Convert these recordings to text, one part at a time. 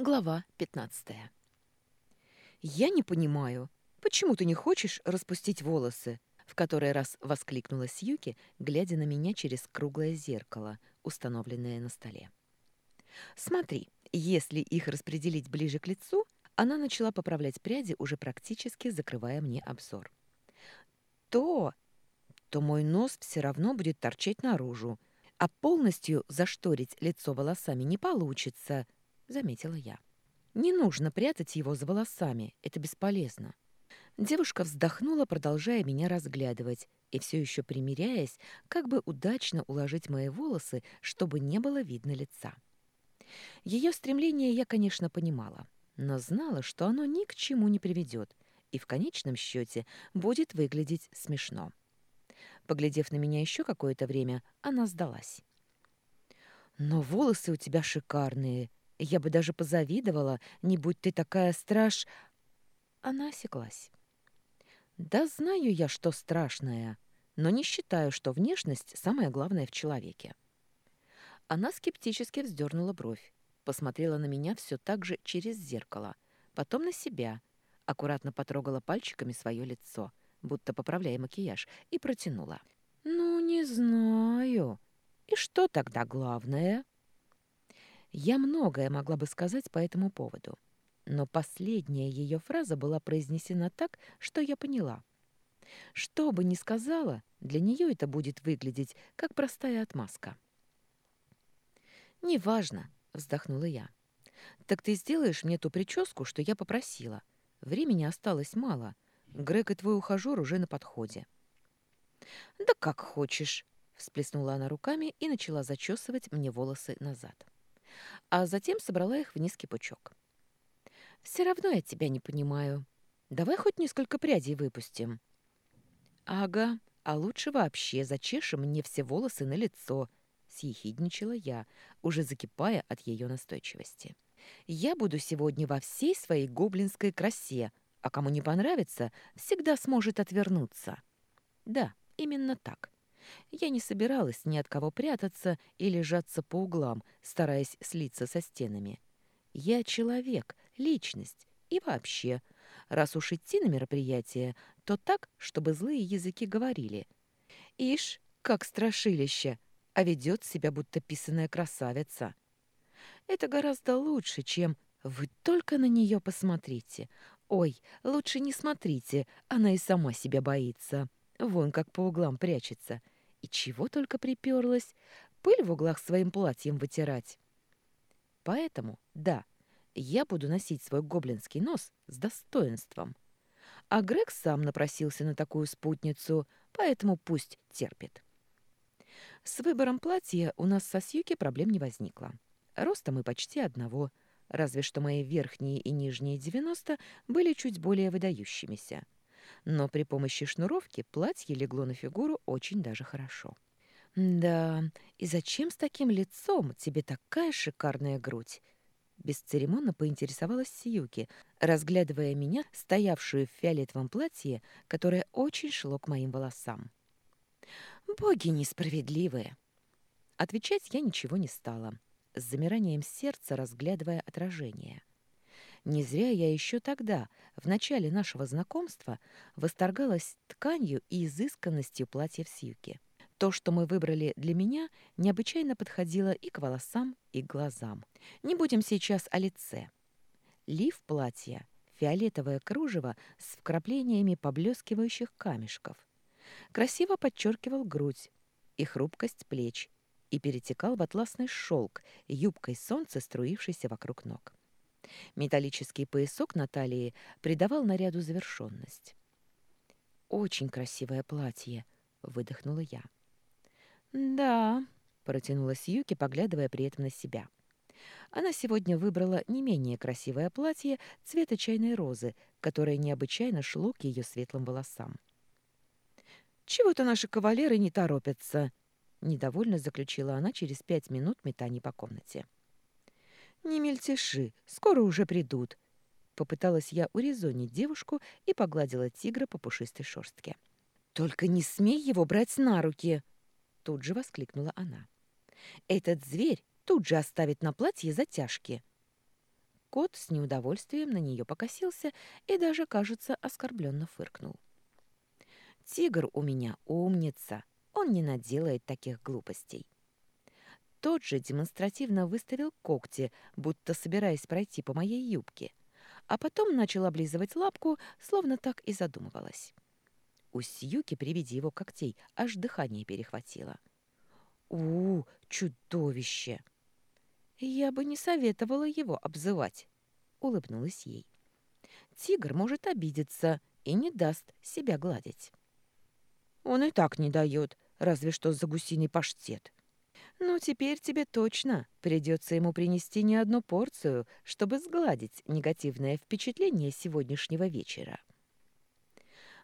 Глава 15. «Я не понимаю, почему ты не хочешь распустить волосы?» В который раз воскликнула Сьюки, глядя на меня через круглое зеркало, установленное на столе. «Смотри, если их распределить ближе к лицу, она начала поправлять пряди, уже практически закрывая мне обзор. То, то мой нос все равно будет торчать наружу, а полностью зашторить лицо волосами не получится — заметила я. Не нужно прятать его за волосами, это бесполезно. Девушка вздохнула, продолжая меня разглядывать, и все еще примиряясь, как бы удачно уложить мои волосы, чтобы не было видно лица. Ее стремление я, конечно, понимала, но знала, что оно ни к чему не приведет, и в конечном счете будет выглядеть смешно. Поглядев на меня еще какое-то время, она сдалась. «Но волосы у тебя шикарные», я бы даже позавидовала, не будь ты такая страш...» Она осеклась. «Да знаю я, что страшное, но не считаю, что внешность самое главное в человеке». Она скептически вздернула бровь, посмотрела на меня все так же через зеркало, потом на себя, аккуратно потрогала пальчиками свое лицо, будто поправляя макияж, и протянула. «Ну, не знаю. И что тогда главное?» Я многое могла бы сказать по этому поводу, но последняя ее фраза была произнесена так, что я поняла. Что бы ни сказала, для нее это будет выглядеть как простая отмазка. «Неважно», — вздохнула я. «Так ты сделаешь мне ту прическу, что я попросила. Времени осталось мало. Грег и твой ухажер уже на подходе». «Да как хочешь», — всплеснула она руками и начала зачесывать мне волосы назад а затем собрала их в низкий пучок. «Все равно я тебя не понимаю. Давай хоть несколько прядей выпустим». «Ага, а лучше вообще зачешем мне все волосы на лицо», — съехидничала я, уже закипая от ее настойчивости. «Я буду сегодня во всей своей гоблинской красе, а кому не понравится, всегда сможет отвернуться». «Да, именно так». Я не собиралась ни от кого прятаться или жаться по углам, стараясь слиться со стенами. Я человек, личность и вообще, раз уж идти на мероприятие, то так, чтобы злые языки говорили. Ишь, как страшилище, а ведет себя, будто писаная красавица. Это гораздо лучше, чем «вы только на нее посмотрите». Ой, лучше не смотрите, она и сама себя боится. Вон как по углам прячется. Чего только приперлась, пыль в углах своим платьем вытирать. Поэтому, да, я буду носить свой гоблинский нос с достоинством. А Грег сам напросился на такую спутницу, поэтому пусть терпит. С выбором платья у нас со Сьюки проблем не возникло. Роста мы почти одного, разве что мои верхние и нижние 90 были чуть более выдающимися но при помощи шнуровки платье легло на фигуру очень даже хорошо. «Да, и зачем с таким лицом тебе такая шикарная грудь?» Бесцеремонно поинтересовалась Сиюки, разглядывая меня, стоявшую в фиолетовом платье, которое очень шло к моим волосам. «Боги несправедливые!» Отвечать я ничего не стала, с замиранием сердца разглядывая отражение. Не зря я еще тогда, в начале нашего знакомства, восторгалась тканью и изысканностью платьев Сьюки. То, что мы выбрали для меня, необычайно подходило и к волосам, и к глазам. Не будем сейчас о лице. Лиф платья, фиолетовое кружево с вкраплениями поблескивающих камешков. Красиво подчеркивал грудь и хрупкость плеч и перетекал в атласный шелк, юбкой солнца, струившейся вокруг ног. Металлический поясок на талии придавал наряду завершенность. «Очень красивое платье», — выдохнула я. «Да», — протянула Сьюки, поглядывая при этом на себя. Она сегодня выбрала не менее красивое платье цвета чайной розы, которое необычайно шло к ее светлым волосам. «Чего-то наши кавалеры не торопятся», — недовольно заключила она через пять минут метаний по комнате. «Не мельтеши, скоро уже придут», — попыталась я урезонить девушку и погладила тигра по пушистой шерстке. «Только не смей его брать на руки!» — тут же воскликнула она. «Этот зверь тут же оставит на платье затяжки». Кот с неудовольствием на нее покосился и даже, кажется, оскорбленно фыркнул. «Тигр у меня умница, он не наделает таких глупостей». Тот же демонстративно выставил когти, будто собираясь пройти по моей юбке, а потом начал облизывать лапку, словно так и задумывалась. У Сьюки при виде его когтей аж дыхание перехватило. «У, чудовище!» «Я бы не советовала его обзывать», — улыбнулась ей. «Тигр может обидеться и не даст себя гладить». «Он и так не дает, разве что за гусиный паштет». «Ну, теперь тебе точно придется ему принести не одну порцию, чтобы сгладить негативное впечатление сегодняшнего вечера».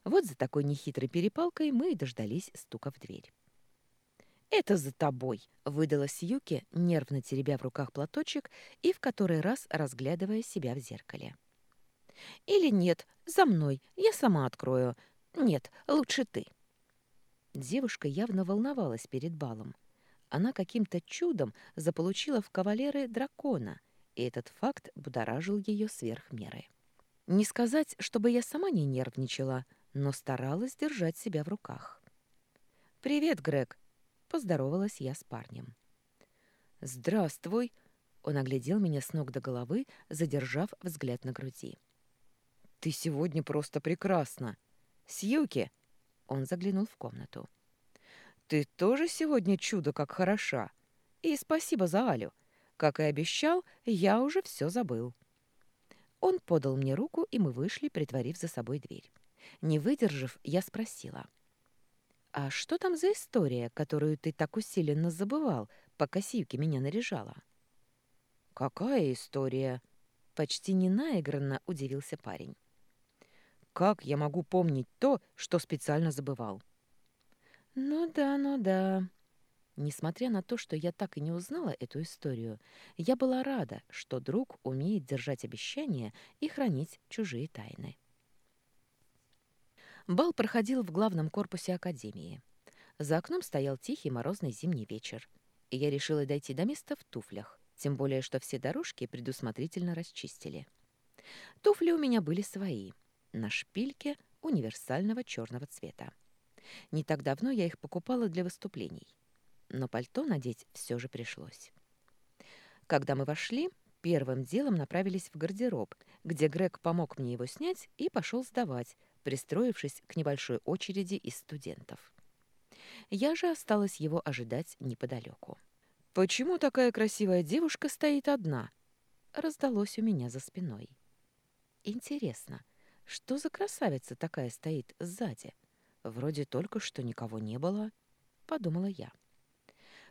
Вот за такой нехитрой перепалкой мы и дождались стука в дверь. «Это за тобой!» — выдала Сьюки, нервно теребя в руках платочек и в который раз разглядывая себя в зеркале. «Или нет, за мной, я сама открою. Нет, лучше ты». Девушка явно волновалась перед балом. Она каким-то чудом заполучила в кавалеры дракона, и этот факт будоражил ее сверх меры. Не сказать, чтобы я сама не нервничала, но старалась держать себя в руках. «Привет, Грег!» Поздоровалась я с парнем. «Здравствуй!» Он оглядел меня с ног до головы, задержав взгляд на груди. «Ты сегодня просто прекрасна! Сьюки!» Он заглянул в комнату. «Ты тоже сегодня чудо как хороша! И спасибо за Алю! Как и обещал, я уже все забыл!» Он подал мне руку, и мы вышли, притворив за собой дверь. Не выдержав, я спросила — «А что там за история, которую ты так усиленно забывал, пока Сивки меня наряжала?» «Какая история?» — почти ненаигранно удивился парень. «Как я могу помнить то, что специально забывал?» «Ну да, ну да». Несмотря на то, что я так и не узнала эту историю, я была рада, что друг умеет держать обещания и хранить чужие тайны. Бал проходил в главном корпусе академии. За окном стоял тихий морозный зимний вечер, и я решила дойти до места в туфлях, тем более что все дорожки предусмотрительно расчистили. Туфли у меня были свои, на шпильке универсального черного цвета. Не так давно я их покупала для выступлений, но пальто надеть все же пришлось. Когда мы вошли, первым делом направились в гардероб, где Грег помог мне его снять и пошел сдавать, пристроившись к небольшой очереди из студентов. Я же осталась его ожидать неподалеку. «Почему такая красивая девушка стоит одна?» раздалось у меня за спиной. «Интересно, что за красавица такая стоит сзади? Вроде только что никого не было», — подумала я.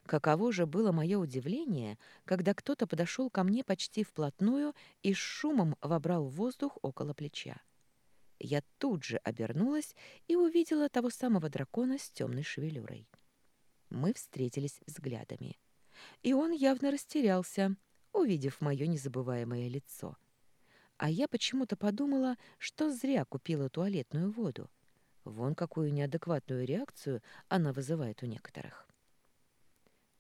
Каково же было мое удивление, когда кто-то подошел ко мне почти вплотную и с шумом вобрал воздух около плеча. Я тут же обернулась и увидела того самого дракона с темной шевелюрой. Мы встретились взглядами. И он явно растерялся, увидев мое незабываемое лицо. А я почему-то подумала, что зря купила туалетную воду. Вон какую неадекватную реакцию она вызывает у некоторых.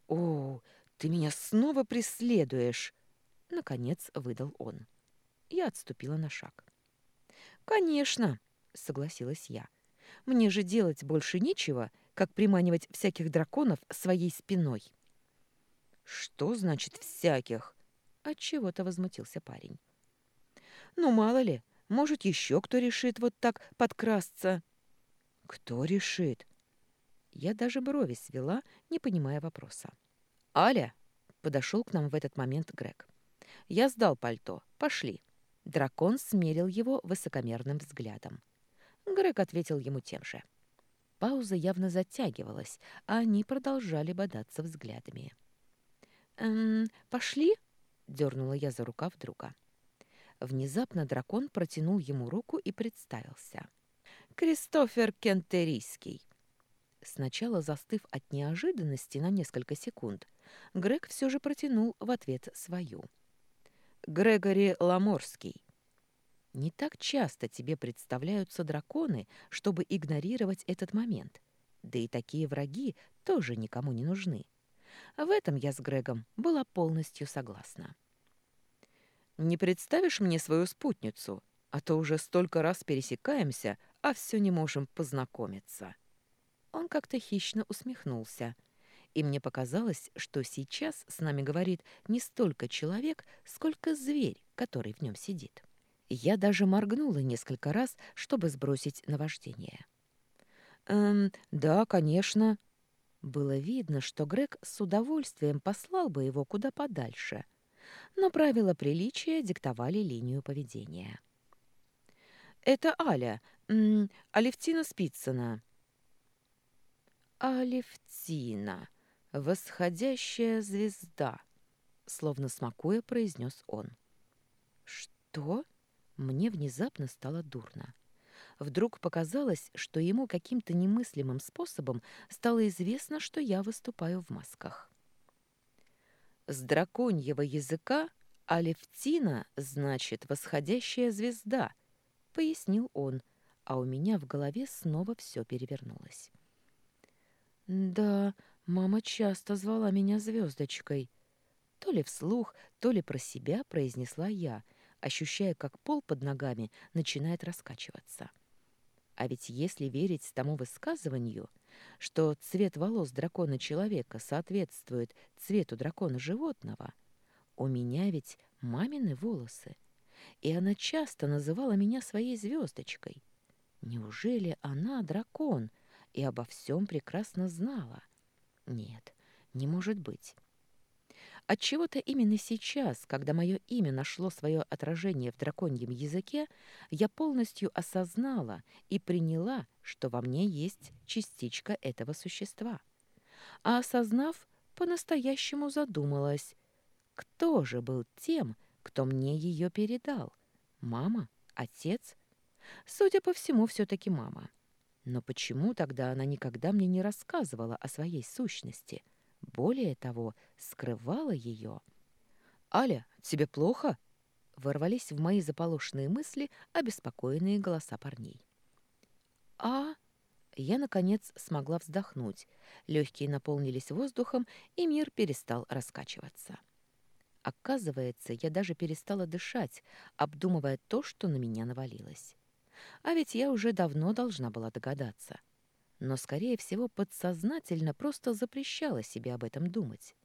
«О, ты меня снова преследуешь!» Наконец выдал он. Я отступила на шаг. «Конечно», — согласилась я. «Мне же делать больше нечего, как приманивать всяких драконов своей спиной». «Что значит «всяких»?» — отчего-то возмутился парень. «Ну, мало ли, может, еще кто решит вот так подкрасться». «Кто решит?» Я даже брови свела, не понимая вопроса. «Аля!» — подошел к нам в этот момент Грег. «Я сдал пальто. Пошли». Дракон смерил его высокомерным взглядом. Грег ответил ему тем же. Пауза явно затягивалась, а они продолжали бодаться взглядами. «Эм, пошли?» — дернула я за рукав друга. Внезапно дракон протянул ему руку и представился. «Кристофер Кентерийский». Сначала застыв от неожиданности на несколько секунд, Грег все же протянул в ответ свою. Грегори Ламорский. Не так часто тебе представляются драконы, чтобы игнорировать этот момент. Да и такие враги тоже никому не нужны. В этом я с Грегом была полностью согласна. не представишь мне свою спутницу, а то уже столько раз пересекаемся, а все не можем познакомиться». Он как-то хищно усмехнулся, и мне показалось, что сейчас с нами говорит не столько человек, сколько зверь, который в нем сидит. Я даже моргнула несколько раз, чтобы сбросить наваждение. «Эм, да, конечно». Было видно, что Грег с удовольствием послал бы его куда подальше, но правила приличия диктовали линию поведения. «Это Аля, м -м, Алевтина Спицына». «Алевтина, восходящая звезда», — словно смакуя произнес он. «Что?» Мне внезапно стало дурно. Вдруг показалось, что ему каким-то немыслимым способом стало известно, что я выступаю в масках. С драконьего языка Алевтина значит «восходящая звезда», — пояснил он, а у меня в голове снова все перевернулось. «Да, мама часто звала меня звездочкой», — то ли вслух, то ли про себя произнесла я, ощущая, как пол под ногами начинает раскачиваться. А ведь если верить тому высказыванию, что цвет волос дракона-человека соответствует цвету дракона-животного, у меня ведь мамины волосы, и она часто называла меня своей звездочкой. Неужели она дракон и обо всем прекрасно знала? Нет, не может быть. Отчего-то именно сейчас, когда мое имя нашло свое отражение в драконьем языке, я полностью осознала и приняла, что во мне есть частичка этого существа. А осознав, по-настоящему задумалась, кто же был тем, кто мне ее передал? Мама? Отец? Судя по всему, все-таки мама. Но почему тогда она никогда мне не рассказывала о своей сущности – более того, скрывала ее. «Аля, тебе плохо?» Ворвались в мои заполошенные мысли обеспокоенные голоса парней. «А...» Я, наконец, смогла вздохнуть. Легкие наполнились воздухом, и мир перестал раскачиваться. Оказывается, я даже перестала дышать, обдумывая то, что на меня навалилось. А ведь я уже давно должна была догадаться — но, скорее всего, подсознательно просто запрещала себе об этом думать.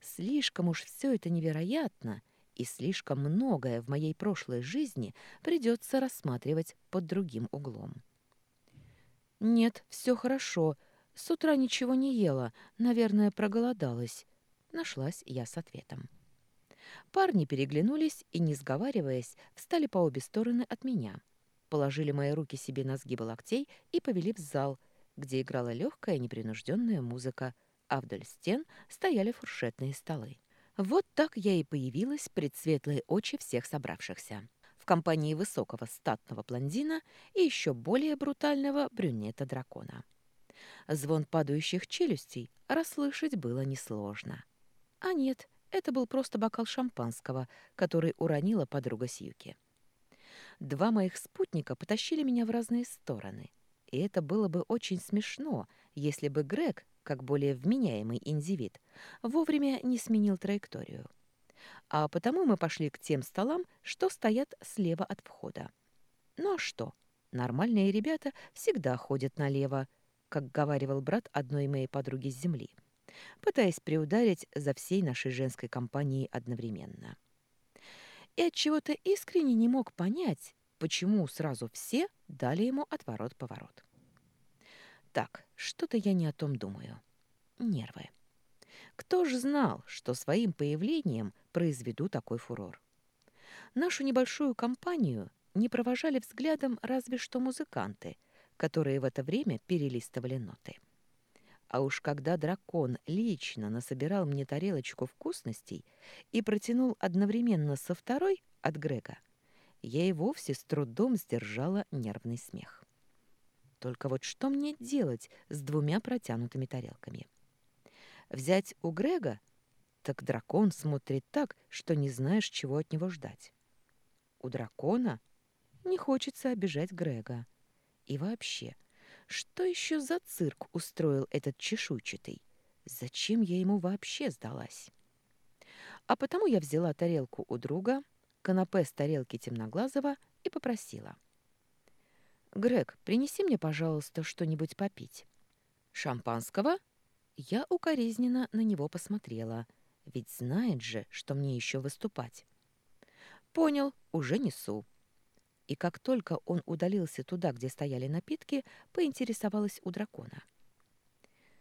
Слишком уж все это невероятно, и слишком многое в моей прошлой жизни придется рассматривать под другим углом. «Нет, все хорошо. С утра ничего не ела. Наверное, проголодалась». Нашлась я с ответом. Парни переглянулись и, не сговариваясь, встали по обе стороны от меня. Положили мои руки себе на сгибы локтей и повели в зал, где играла легкая непринужденная музыка, а вдоль стен стояли фуршетные столы. Вот так я и появилась пред светлые очи всех собравшихся. В компании высокого статного блондина и еще более брутального брюнета-дракона. Звон падающих челюстей расслышать было несложно. А нет, это был просто бокал шампанского, который уронила подруга Сьюки. Два моих спутника потащили меня в разные стороны, и это было бы очень смешно, если бы Грег, как более вменяемый индивид, вовремя не сменил траекторию. А потому мы пошли к тем столам, что стоят слева от входа. Ну а что? Нормальные ребята всегда ходят налево, как говаривал брат одной моей подруги с земли, пытаясь приударить за всей нашей женской компанией одновременно. И от чего то искренне не мог понять, почему сразу все дали ему отворот-поворот. Так, что-то я не о том думаю. Нервы. Кто ж знал, что своим появлением произведу такой фурор? Нашу небольшую компанию не провожали взглядом разве что музыканты, которые в это время перелистывали ноты. А уж когда дракон лично насобирал мне тарелочку вкусностей и протянул одновременно со второй от Грега, я и вовсе с трудом сдержала нервный смех. Только вот что мне делать с двумя протянутыми тарелками? Взять у Грега? Так дракон смотрит так, что не знаешь, чего от него ждать. У дракона не хочется обижать Грега. И вообще, что еще за цирк устроил этот чешуйчатый? Зачем я ему вообще сдалась? А потому я взяла тарелку у друга, канапе с тарелки Темноглазого и попросила. «Грег, принеси мне, пожалуйста, что-нибудь попить». «Шампанского?» Я укоризненно на него посмотрела, ведь знает же, что мне еще выступать. «Понял, уже несу». И как только он удалился туда, где стояли напитки, поинтересовалась у дракона.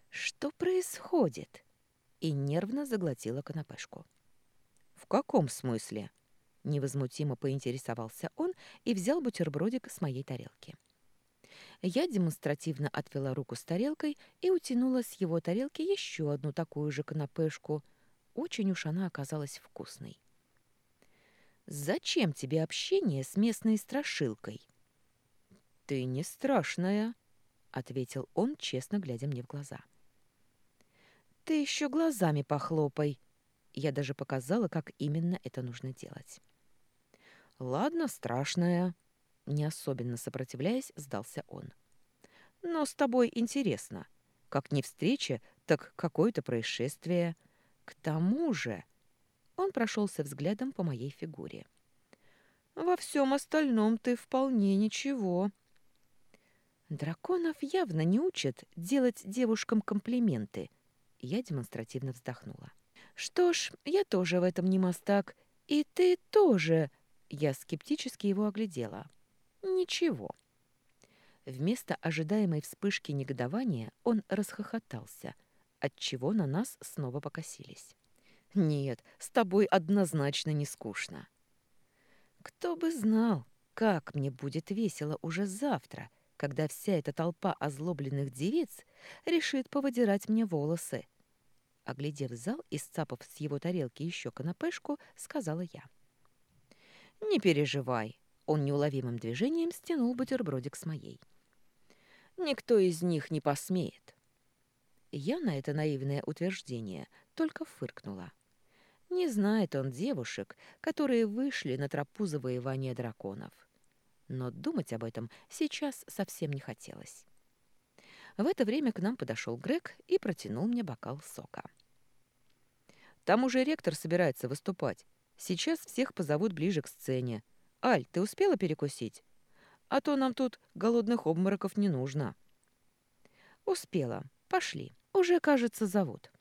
«Что происходит?» И нервно заглотила канапешку. «В каком смысле?» Невозмутимо поинтересовался он и взял бутербродик с моей тарелки. Я демонстративно отвела руку с тарелкой и утянула с его тарелки еще одну такую же канапешку. Очень уж она оказалась вкусной. «Зачем тебе общение с местной страшилкой?» «Ты не страшная», — ответил он, честно глядя мне в глаза. «Ты еще глазами похлопай». Я даже показала, как именно это нужно делать. «Ладно, страшная», не особенно сопротивляясь, сдался он. «Но с тобой интересно. Как не встреча, так какое-то происшествие. К тому же...» Он прошелся взглядом по моей фигуре. «Во всем остальном ты вполне ничего». Драконов явно не учат делать девушкам комплименты. Я демонстративно вздохнула. «Что ж, я тоже в этом не мастак. И ты тоже...» Я скептически его оглядела. Ничего. Вместо ожидаемой вспышки негодования он расхохотался, отчего на нас снова покосились. «Нет, с тобой однозначно не скучно». «Кто бы знал, как мне будет весело уже завтра, когда вся эта толпа озлобленных девиц решит повыдирать мне волосы». Оглядев зал и сцапав с его тарелки еще канапешку, сказала я. «Не переживай, он неуловимым движением стянул бутербродик с моей. «Никто из них не посмеет». Я на это наивное утверждение только фыркнула. Не знает он девушек, которые вышли на тропу завоевания драконов. Но думать об этом сейчас совсем не хотелось. В это время к нам подошел Грег и протянул мне бокал сока. «Там уже ректор собирается выступать. Сейчас всех позовут ближе к сцене. «Аль, ты успела перекусить? А то нам тут голодных обмороков не нужно». «Успела. Пошли. Уже, кажется, зовут».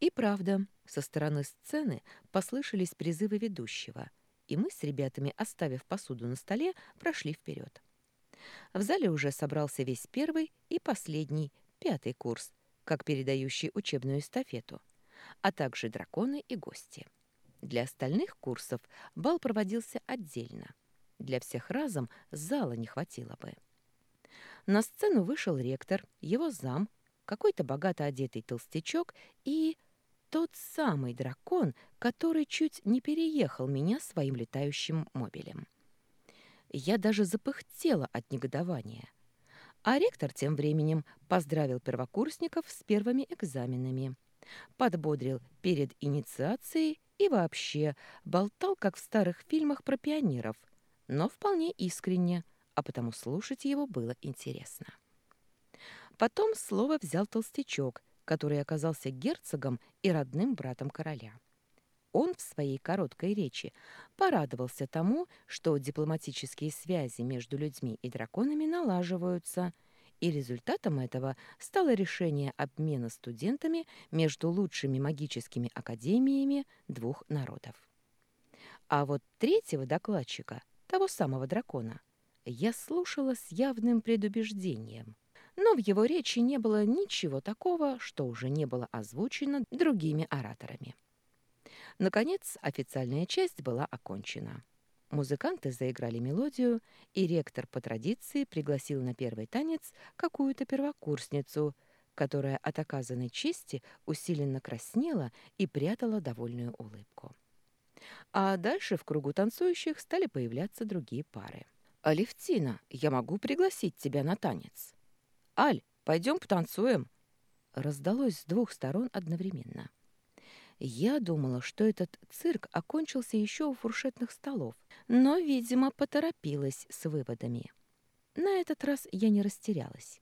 И правда, со стороны сцены послышались призывы ведущего, и мы с ребятами, оставив посуду на столе, прошли вперед. В зале уже собрался весь первый и последний, пятый курс, как передающий учебную эстафету, а также драконы и гости. Для остальных курсов бал проводился отдельно. Для всех разом зала не хватило бы. На сцену вышел ректор, его зам, какой-то богато одетый толстячок и тот самый дракон, который чуть не переехал меня своим летающим мобилем. Я даже запыхтела от негодования. А ректор тем временем поздравил первокурсников с первыми экзаменами, подбодрил перед инициацией и вообще болтал, как в старых фильмах про пионеров, но вполне искренне, а потому слушать его было интересно. Потом слово взял толстячок, который оказался герцогом и родным братом короля. Он в своей короткой речи порадовался тому, что дипломатические связи между людьми и драконами налаживаются – и результатом этого стало решение обмена студентами между лучшими магическими академиями двух народов. А вот третьего докладчика, того самого дракона, я слушала с явным предубеждением. Но в его речи не было ничего такого, что уже не было озвучено другими ораторами. Наконец, официальная часть была окончена. Музыканты заиграли мелодию, и ректор по традиции пригласил на первый танец какую-то первокурсницу, которая от оказанной чести усиленно краснела и прятала довольную улыбку. А дальше в кругу танцующих стали появляться другие пары. «Алевтина, я могу пригласить тебя на танец?» «Аль, пойдем потанцуем!» Раздалось с двух сторон одновременно. Я думала, что этот цирк окончился еще у фуршетных столов, но, видимо, поторопилась с выводами. На этот раз я не растерялась.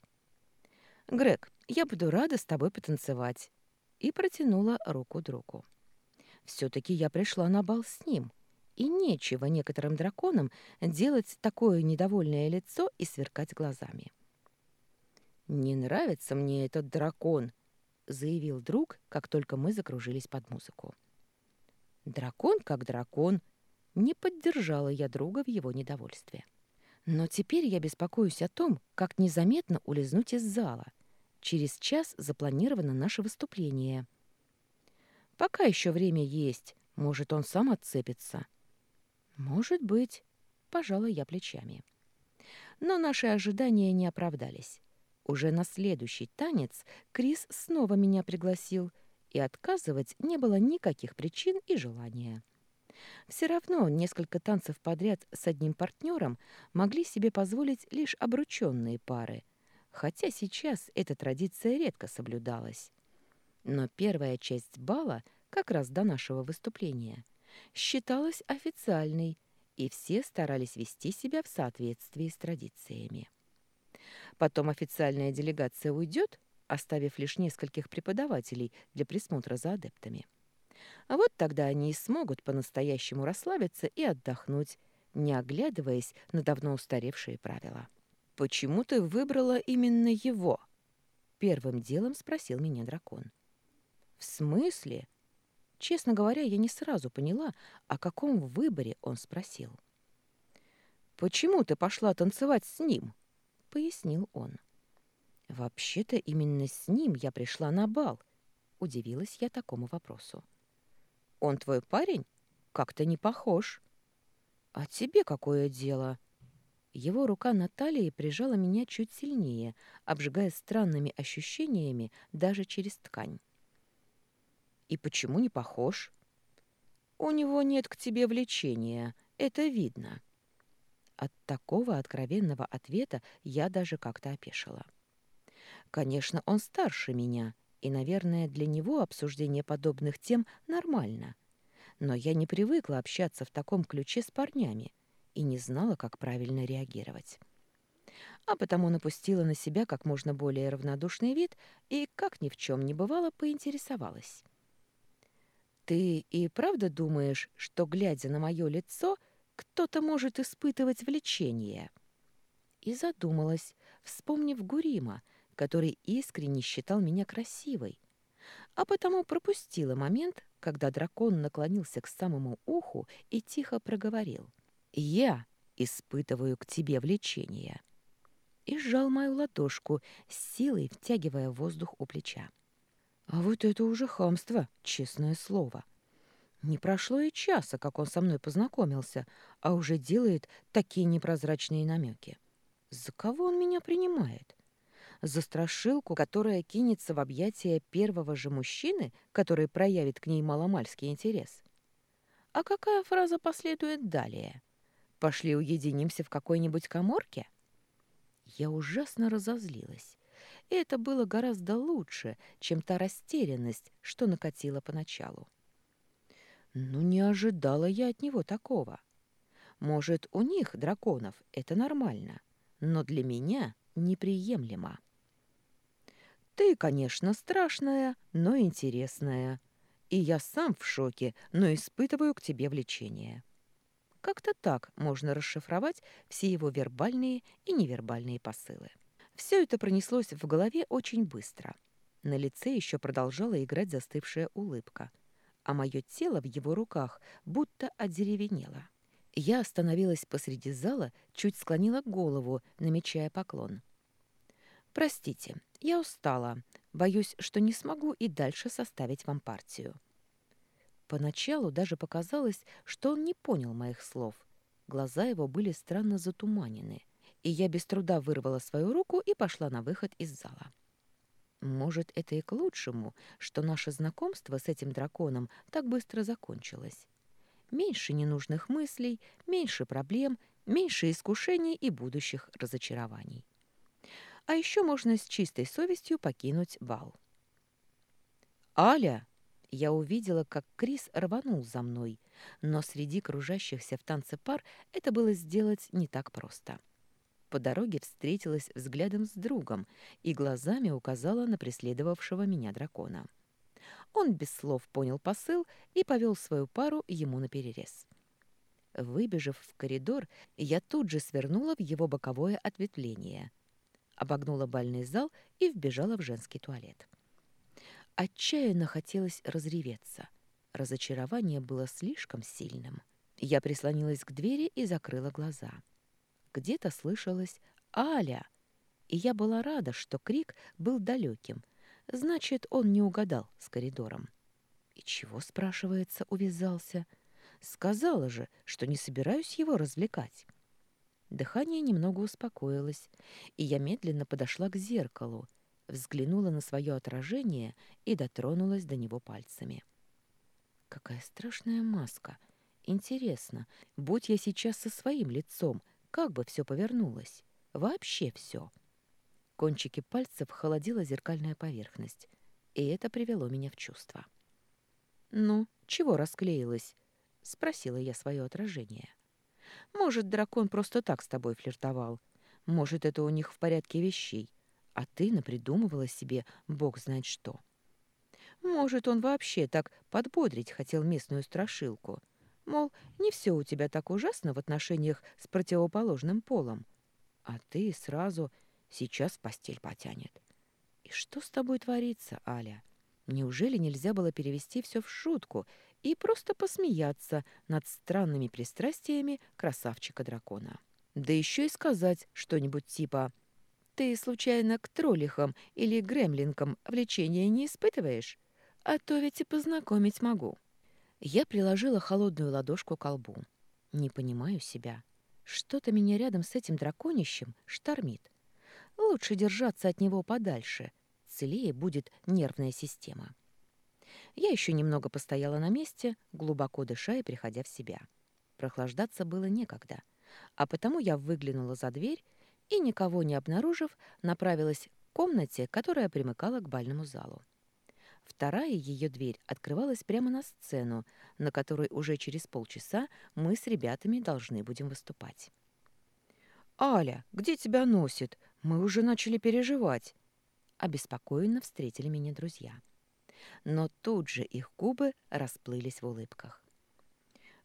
«Грег, я буду рада с тобой потанцевать», и протянула руку другу. Все-таки я пришла на бал с ним, и нечего некоторым драконам делать такое недовольное лицо и сверкать глазами. «Не нравится мне этот дракон», — заявил друг, как только мы закружились под музыку. «Дракон как дракон», — не поддержала я друга в его недовольстве. Но теперь я беспокоюсь о том, как незаметно улизнуть из зала. Через час запланировано наше выступление. Пока еще время есть, может, он сам отцепится. Может быть, пожалуй, я плечами. Но наши ожидания не оправдались. Уже на следующий танец Крис снова меня пригласил, и отказывать не было никаких причин и желания. Все равно несколько танцев подряд с одним партнером могли себе позволить лишь обрученные пары, хотя сейчас эта традиция редко соблюдалась. Но первая часть бала, как раз до нашего выступления, считалась официальной, и все старались вести себя в соответствии с традициями. Потом официальная делегация уйдет, оставив лишь нескольких преподавателей для присмотра за адептами. А вот тогда они и смогут по-настоящему расслабиться и отдохнуть, не оглядываясь на давно устаревшие правила. «Почему ты выбрала именно его?» Первым делом спросил меня дракон. «В смысле?» Честно говоря, я не сразу поняла, о каком выборе он спросил. «Почему ты пошла танцевать с ним?» — пояснил он. «Вообще-то именно с ним я пришла на бал», — удивилась я такому вопросу. Он твой парень? Как-то не похож. А тебе какое дело? Его рука на талии прижала меня чуть сильнее, обжигая странными ощущениями даже через ткань. И почему не похож? У него нет к тебе влечения, это видно. От такого откровенного ответа я даже как-то опешила. Конечно, он старше меня, и, наверное, для него обсуждение подобных тем нормально. Но я не привыкла общаться в таком ключе с парнями и не знала, как правильно реагировать. А потому напустила на себя как можно более равнодушный вид и, как ни в чем не бывало, поинтересовалась. «Ты и правда думаешь, что, глядя на мое лицо, кто-то может испытывать влечение?» И задумалась, вспомнив Гурима, который искренне считал меня красивой, а потому пропустила момент, когда дракон наклонился к самому уху и тихо проговорил «Я испытываю к тебе влечение» и сжал мою ладошку, силой втягивая воздух у плеча. А вот это уже хамство, честное слово. Не прошло и часа, как он со мной познакомился, а уже делает такие непрозрачные намеки. За кого он меня принимает? за страшилку, которая кинется в объятия первого же мужчины, который проявит к ней маломальский интерес. А какая фраза последует далее? «Пошли уединимся в какой-нибудь коморке?» Я ужасно разозлилась. И это было гораздо лучше, чем та растерянность, что накатила поначалу. Ну, не ожидала я от него такого. Может, у них, драконов, это нормально, но для меня неприемлемо. Ты, конечно, страшная, но интересная. И я сам в шоке, но испытываю к тебе влечение. Как-то так можно расшифровать все его вербальные и невербальные посылы. Все это пронеслось в голове очень быстро. На лице еще продолжала играть застывшая улыбка, а мое тело в его руках будто одеревенело. Я остановилась посреди зала, чуть склонила голову, намечая поклон. «Простите, я устала. Боюсь, что не смогу и дальше составить вам партию». Поначалу даже показалось, что он не понял моих слов. Глаза его были странно затуманены, и я без труда вырвала свою руку и пошла на выход из зала. Может, это и к лучшему, что наше знакомство с этим драконом так быстро закончилось. Меньше ненужных мыслей, меньше проблем, меньше искушений и будущих разочарований. А еще можно с чистой совестью покинуть бал. «Аля!» Я увидела, как Крис рванул за мной, но среди кружащихся в танце пар это было сделать не так просто. По дороге встретилась взглядом с другом и глазами указала на преследовавшего меня дракона. Он без слов понял посыл и повел свою пару ему наперерез. Выбежав в коридор, я тут же свернула в его боковое ответвление, обогнула бальный зал и вбежала в женский туалет. Отчаянно хотелось разреветься. Разочарование было слишком сильным. Я прислонилась к двери и закрыла глаза. Где-то слышалось «Аля!», и я была рада, что крик был далеким. Значит, он не угадал с коридором. И чего, спрашивается, увязался? Сказала же, что не собираюсь его развлекать. Дыхание немного успокоилось, и я медленно подошла к зеркалу, взглянула на свое отражение и дотронулась до него пальцами. Какая страшная маска! Интересно, будь я сейчас со своим лицом, как бы все повернулось? Вообще все. Кончики пальцев холодила зеркальная поверхность, и это привело меня в чувство. «Ну, чего расклеилась?» — спросила я свое отражение. «Может, дракон просто так с тобой флиртовал. Может, это у них в порядке вещей, а ты напридумывала себе бог знает что. Может, он вообще так подбодрить хотел местную страшилку. Мол, не все у тебя так ужасно в отношениях с противоположным полом. А ты сразу сейчас постель потянет. И что с тобой творится, Аля?» Неужели нельзя было перевести все в шутку и просто посмеяться над странными пристрастиями красавчика-дракона? Да еще и сказать что-нибудь типа «Ты, случайно, к троллихам или гремлинкам влечения не испытываешь? А то ведь и познакомить могу». Я приложила холодную ладошку к колбу. Не понимаю себя. Что-то меня рядом с этим драконищем штормит. Лучше держаться от него подальше — целее будет нервная система. Я еще немного постояла на месте, глубоко дыша и приходя в себя. Прохлаждаться было некогда, а потому я выглянула за дверь и, никого не обнаружив, направилась к комнате, которая примыкала к бальному залу. Вторая ее дверь открывалась прямо на сцену, на которой уже через полчаса мы с ребятами должны будем выступать. «Аля, где тебя носит? Мы уже начали переживать», обеспокоенно встретили меня друзья. Но тут же их губы расплылись в улыбках.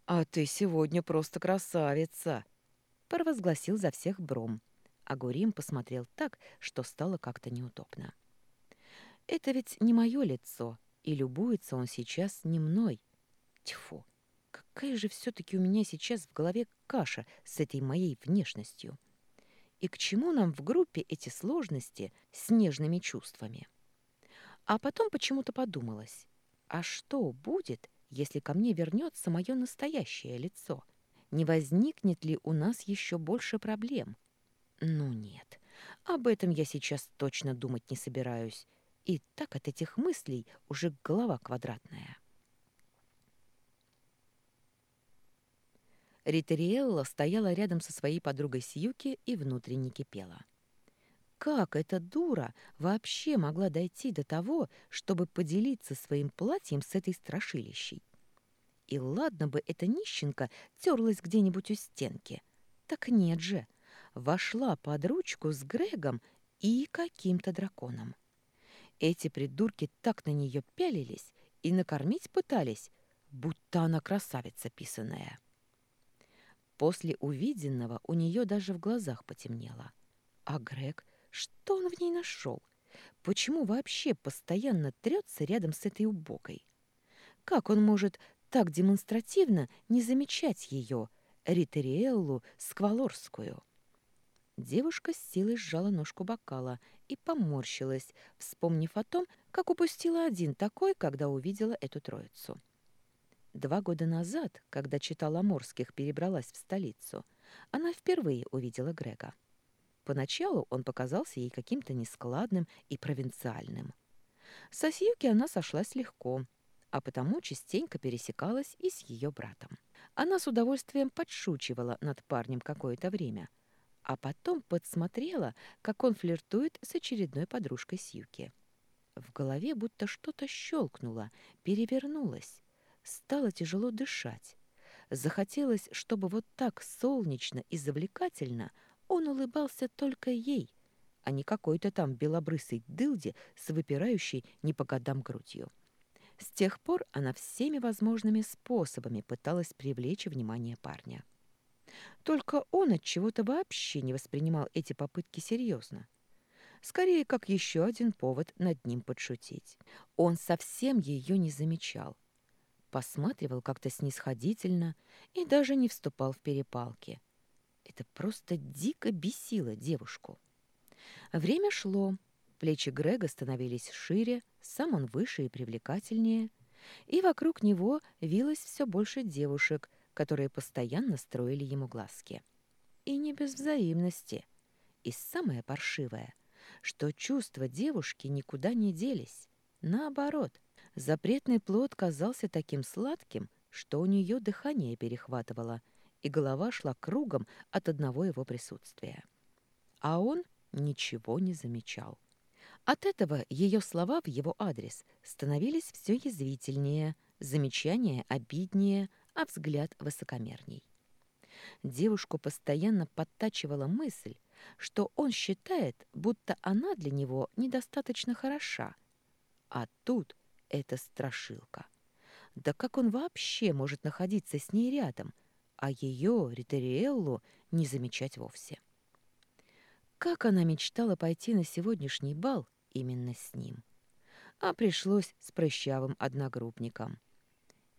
«А ты сегодня просто красавица!» — провозгласил за всех Бром. А Гурим посмотрел так, что стало как-то неудобно. «Это ведь не мое лицо, и любуется он сейчас не мной. Тьфу, какая же все-таки у меня сейчас в голове каша с этой моей внешностью!» И к чему нам в группе эти сложности с нежными чувствами? А потом почему-то подумалось, а что будет, если ко мне вернется мое настоящее лицо? Не возникнет ли у нас еще больше проблем? Ну нет, об этом я сейчас точно думать не собираюсь. И так от этих мыслей уже голова квадратная. Ритериэлла стояла рядом со своей подругой Сьюки и внутренне кипела. Как эта дура вообще могла дойти до того, чтобы поделиться своим платьем с этой страшилищей? И ладно бы эта нищенка терлась где-нибудь у стенки. Так нет же. Вошла под ручку с Грегом и каким-то драконом. Эти придурки так на нее пялились и накормить пытались, будто она красавица писаная. После увиденного у нее даже в глазах потемнело. А Грег, что он в ней нашел? Почему вообще постоянно трется рядом с этой убогой? Как он может так демонстративно не замечать ее, Ритериэллу Сквалорскую? Девушка с силой сжала ножку бокала и поморщилась, вспомнив о том, как упустила один такой, когда увидела эту троицу. Два года назад, когда читала Морских перебралась в столицу, она впервые увидела Грега. Поначалу он показался ей каким-то нескладным и провинциальным. Со Сьюки она сошлась легко, а потому частенько пересекалась и с ее братом. Она с удовольствием подшучивала над парнем какое-то время, а потом подсмотрела, как он флиртует с очередной подружкой Сьюки. В голове будто что-то щелкнуло, перевернулось, Стало тяжело дышать. Захотелось, чтобы вот так солнечно и завлекательно он улыбался только ей, а не какой-то там белобрысой дылде с выпирающей не по годам грудью. С тех пор она всеми возможными способами пыталась привлечь внимание парня. Только он от чего-то вообще не воспринимал эти попытки серьезно. Скорее, как еще один повод над ним подшутить. Он совсем ее не замечал. Посматривал как-то снисходительно и даже не вступал в перепалки. Это просто дико бесило девушку. Время шло, плечи Грега становились шире, сам он выше и привлекательнее, и вокруг него вилось все больше девушек, которые постоянно строили ему глазки. И не без взаимности. И самое паршивое, что чувства девушки никуда не делись. Наоборот, запретный плод казался таким сладким, что у нее дыхание перехватывало, и голова шла кругом от одного его присутствия. А он ничего не замечал. От этого ее слова в его адрес становились все язвительнее, замечания обиднее, а взгляд высокомерней. Девушку постоянно подтачивала мысль, что он считает, будто она для него недостаточно хороша. А тут эта страшилка. Да как он вообще может находиться с ней рядом, а ее, Ритериэллу, не замечать вовсе? Как она мечтала пойти на сегодняшний бал именно с ним. А пришлось с прыщавым одногруппником.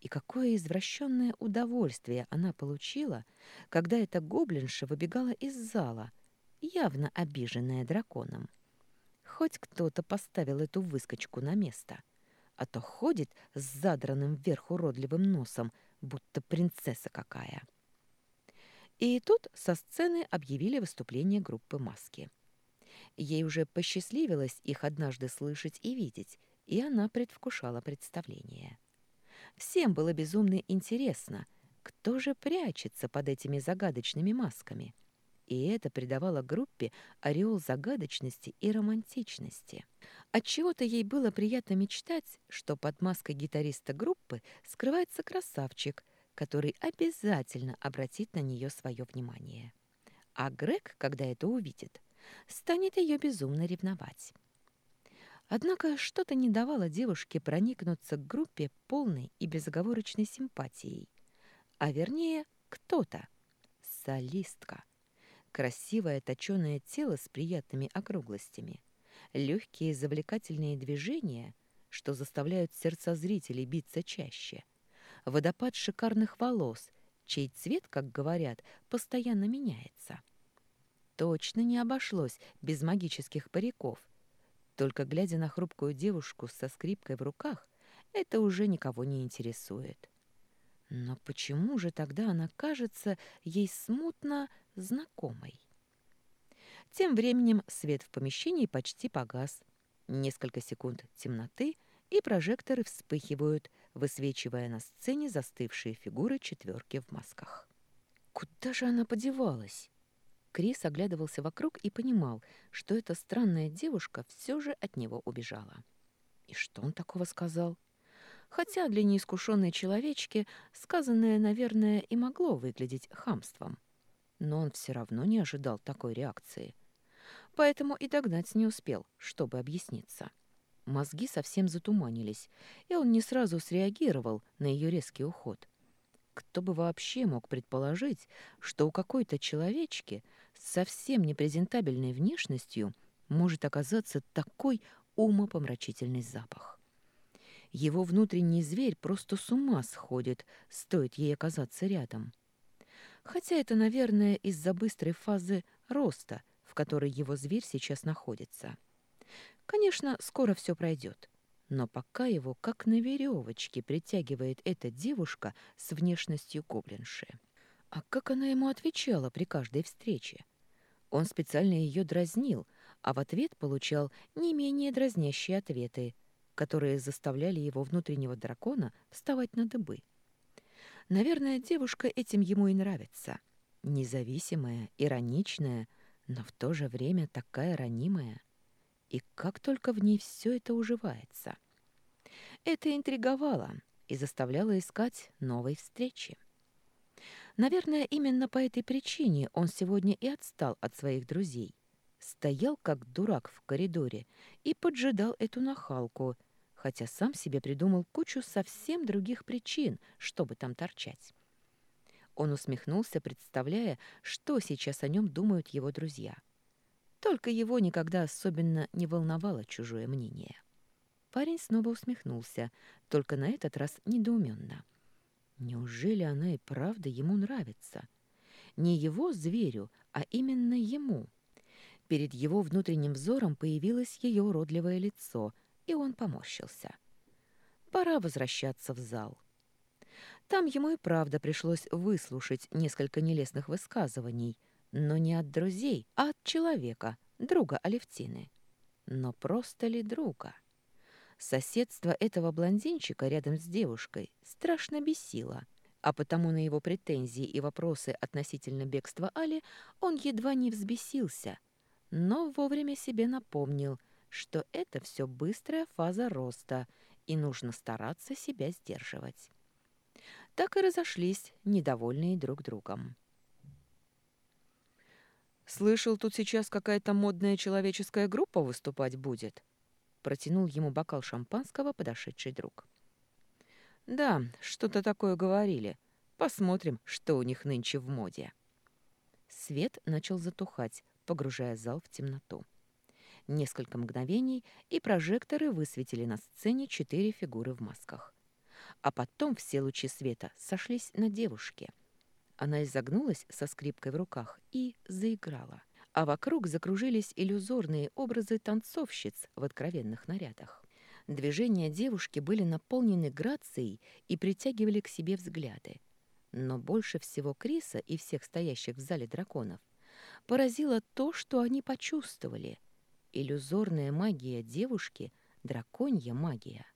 И какое извращенное удовольствие она получила, когда эта гоблинша выбегала из зала, явно обиженная драконом. Хоть кто-то поставил эту выскочку на место, а то ходит с задранным вверх уродливым носом, будто принцесса какая. И тут со сцены объявили выступление группы «Маски». Ей уже посчастливилось их однажды слышать и видеть, и она предвкушала представление. Всем было безумно интересно, кто же прячется под этими загадочными масками. И это придавало группе ореол загадочности и романтичности. Отчего-то ей было приятно мечтать, что под маской гитариста группы скрывается красавчик, который обязательно обратит на нее свое внимание. А Грег, когда это увидит, станет ее безумно ревновать. Однако что-то не давало девушке проникнуться к группе полной и безоговорочной симпатией. А вернее, кто-то. Солистка. Красивое точеное тело с приятными округлостями. Легкие завлекательные движения, что заставляют сердца зрителей биться чаще. Водопад шикарных волос, чей цвет, как говорят, постоянно меняется. Точно не обошлось без магических париков. Только глядя на хрупкую девушку со скрипкой в руках, это уже никого не интересует. Но почему же тогда она кажется ей смутно знакомой? Тем временем свет в помещении почти погас. Несколько секунд темноты, и прожекторы вспыхивают, высвечивая на сцене застывшие фигуры четверки в масках. Куда же она подевалась? Крис оглядывался вокруг и понимал, что эта странная девушка все же от него убежала. И что он такого сказал? Хотя для неискушенной человечки сказанное, наверное, и могло выглядеть хамством. Но он все равно не ожидал такой реакции. Поэтому и догнать не успел, чтобы объясниться. Мозги совсем затуманились, и он не сразу среагировал на ее резкий уход. Кто бы вообще мог предположить, что у какой-то человечки с совсем непрезентабельной внешностью может оказаться такой умопомрачительный запах. Его внутренний зверь просто с ума сходит, стоит ей оказаться рядом. Хотя это, наверное, из-за быстрой фазы роста, в которой его зверь сейчас находится. Конечно, скоро все пройдет. Но пока его как на веревочке притягивает эта девушка с внешностью гоблинши. А как она ему отвечала при каждой встрече? Он специально ее дразнил, а в ответ получал не менее дразнящие ответы, которые заставляли его внутреннего дракона вставать на дыбы. Наверное, девушка этим ему и нравится. Независимая, ироничная, но в то же время такая ранимая. И как только в ней все это уживается. Это интриговало и заставляло искать новой встречи. Наверное, именно по этой причине он сегодня и отстал от своих друзей. Стоял как дурак в коридоре и поджидал эту нахалку, хотя сам себе придумал кучу совсем других причин, чтобы там торчать. Он усмехнулся, представляя, что сейчас о нем думают его друзья. Только его никогда особенно не волновало чужое мнение. Парень снова усмехнулся, только на этот раз недоуменно. Неужели она и правда ему нравится? Не его зверю, а именно ему. Перед его внутренним взором появилось ее уродливое лицо, и он поморщился. Пора возвращаться в зал. Там ему и правда пришлось выслушать несколько нелестных высказываний, но не от друзей, а от человека, друга Алевтины. Но просто ли друга? Соседство этого блондинчика рядом с девушкой страшно бесило, а потому на его претензии и вопросы относительно бегства Али он едва не взбесился, но вовремя себе напомнил, что это все быстрая фаза роста, и нужно стараться себя сдерживать так и разошлись, недовольные друг другом. «Слышал, тут сейчас какая-то модная человеческая группа выступать будет?» Протянул ему бокал шампанского подошедший друг. «Да, что-то такое говорили. Посмотрим, что у них нынче в моде». Свет начал затухать, погружая зал в темноту. Несколько мгновений, и прожекторы высветили на сцене четыре фигуры в масках а потом все лучи света сошлись на девушке. Она изогнулась со скрипкой в руках и заиграла, а вокруг закружились иллюзорные образы танцовщиц в откровенных нарядах. Движения девушки были наполнены грацией и притягивали к себе взгляды. Но больше всего Криса и всех стоящих в зале драконов поразило то, что они почувствовали. Иллюзорная магия девушки — драконья магия.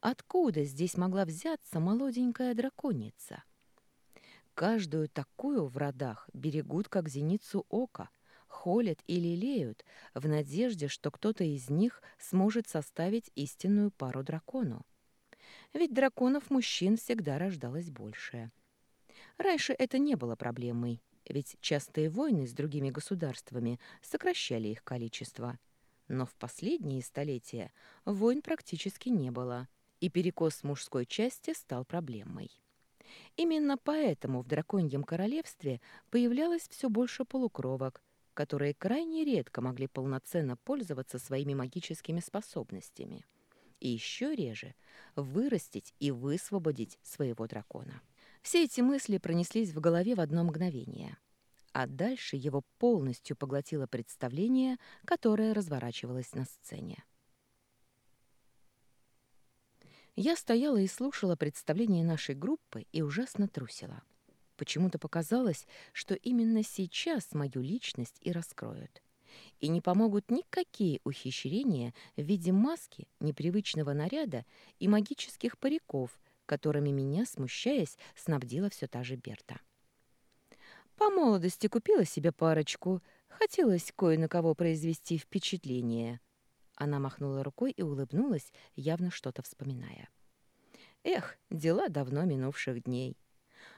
Откуда здесь могла взяться молоденькая драконица? Каждую такую в родах берегут как зеницу ока, холят и лелеют в надежде, что кто-то из них сможет составить истинную пару дракону. Ведь драконов мужчин всегда рождалось больше. Раньше это не было проблемой, ведь частые войны с другими государствами сокращали их количество. Но в последние столетия войн практически не было – и перекос мужской части стал проблемой. Именно поэтому в драконьем королевстве появлялось все больше полукровок, которые крайне редко могли полноценно пользоваться своими магическими способностями. И еще реже вырастить и высвободить своего дракона. Все эти мысли пронеслись в голове в одно мгновение. А дальше его полностью поглотило представление, которое разворачивалось на сцене. Я стояла и слушала представление нашей группы и ужасно трусила. Почему-то показалось, что именно сейчас мою личность и раскроют. И не помогут никакие ухищрения в виде маски, непривычного наряда и магических париков, которыми меня, смущаясь, снабдила все та же Берта. По молодости купила себе парочку, хотелось кое на кого произвести впечатление — она махнула рукой и улыбнулась, явно что-то вспоминая. «Эх, дела давно минувших дней.